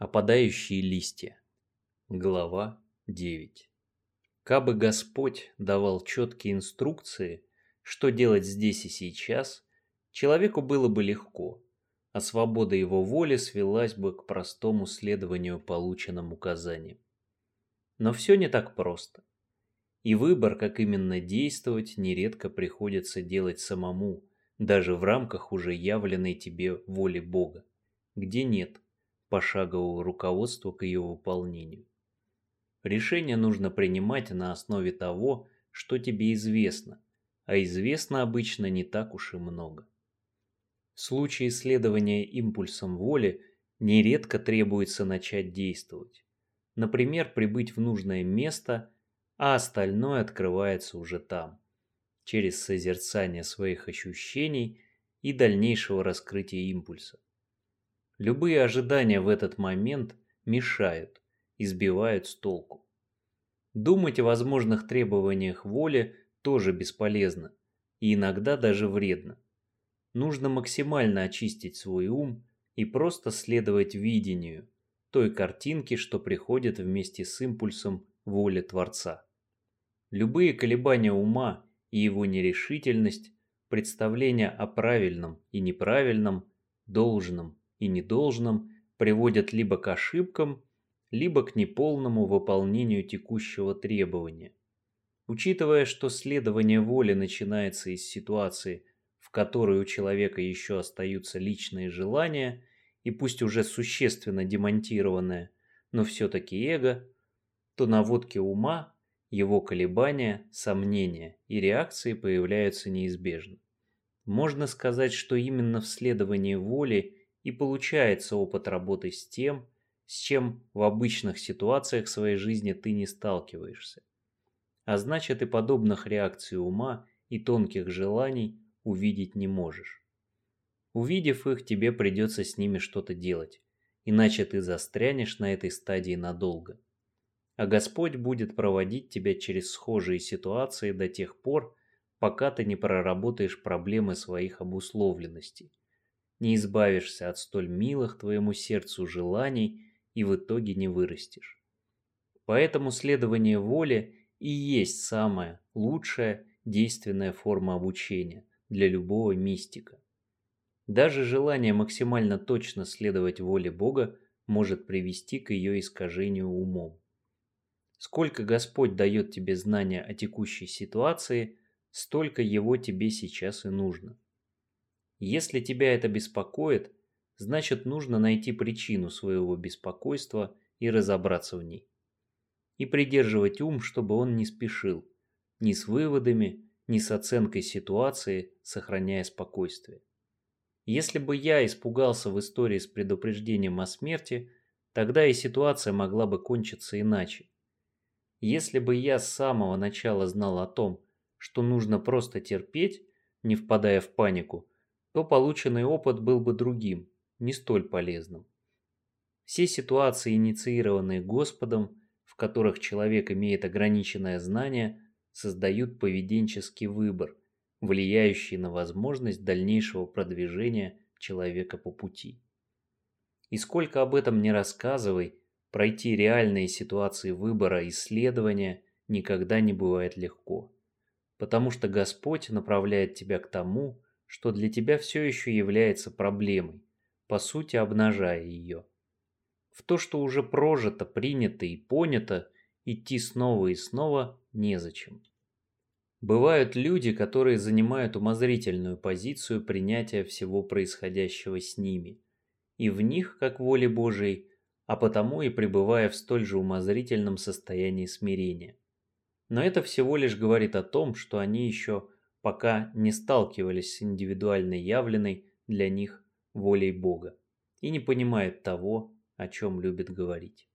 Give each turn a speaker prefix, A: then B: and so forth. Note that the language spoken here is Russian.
A: Опадающие листья. Глава 9. Кабы Господь давал четкие инструкции, что делать здесь и сейчас, человеку было бы легко, а свобода его воли свелась бы к простому следованию полученным указаниям. Но все не так просто. И выбор, как именно действовать, нередко приходится делать самому, даже в рамках уже явленной тебе воли Бога, где нет пошагового руководства к ее выполнению. Решение нужно принимать на основе того, что тебе известно, а известно обычно не так уж и много. В случае исследования импульсом воли нередко требуется начать действовать. Например, прибыть в нужное место, а остальное открывается уже там, через созерцание своих ощущений и дальнейшего раскрытия импульса. Любые ожидания в этот момент мешают, избивают с толку. Думать о возможных требованиях воли тоже бесполезно и иногда даже вредно. Нужно максимально очистить свой ум и просто следовать видению, той картинки, что приходит вместе с импульсом воли Творца. Любые колебания ума и его нерешительность, представления о правильном и неправильном, должном и недолжном приводят либо к ошибкам, либо к неполному выполнению текущего требования. Учитывая, что следование воли начинается из ситуации, в которой у человека еще остаются личные желания, и пусть уже существенно демонтированное, но все-таки эго, то наводки ума, его колебания, сомнения и реакции появляются неизбежно. Можно сказать, что именно в следовании воли и получается опыт работы с тем, с чем в обычных ситуациях своей жизни ты не сталкиваешься. А значит и подобных реакций ума и тонких желаний увидеть не можешь. Увидев их, тебе придется с ними что-то делать, иначе ты застрянешь на этой стадии надолго. А Господь будет проводить тебя через схожие ситуации до тех пор, пока ты не проработаешь проблемы своих обусловленностей не избавишься от столь милых твоему сердцу желаний и в итоге не вырастешь. Поэтому следование воле и есть самая лучшая действенная форма обучения для любого мистика. Даже желание максимально точно следовать воле Бога может привести к ее искажению умом. Сколько Господь дает тебе знания о текущей ситуации, столько его тебе сейчас и нужно. Если тебя это беспокоит, значит нужно найти причину своего беспокойства и разобраться в ней. И придерживать ум, чтобы он не спешил, ни с выводами, ни с оценкой ситуации, сохраняя спокойствие. Если бы я испугался в истории с предупреждением о смерти, тогда и ситуация могла бы кончиться иначе. Если бы я с самого начала знал о том, что нужно просто терпеть, не впадая в панику, то полученный опыт был бы другим, не столь полезным. Все ситуации, инициированные Господом, в которых человек имеет ограниченное знание, создают поведенческий выбор, влияющий на возможность дальнейшего продвижения человека по пути. И сколько об этом не рассказывай, пройти реальные ситуации выбора исследования никогда не бывает легко, потому что Господь направляет тебя к тому, что для тебя все еще является проблемой, по сути обнажая ее. В то, что уже прожито, принято и понято, идти снова и снова незачем. Бывают люди, которые занимают умозрительную позицию принятия всего происходящего с ними, и в них, как воле Божией, а потому и пребывая в столь же умозрительном состоянии смирения. Но это всего лишь говорит о том, что они еще пока не сталкивались с индивидуальной явленной для них волей Бога и не понимают того, о чем любит говорить.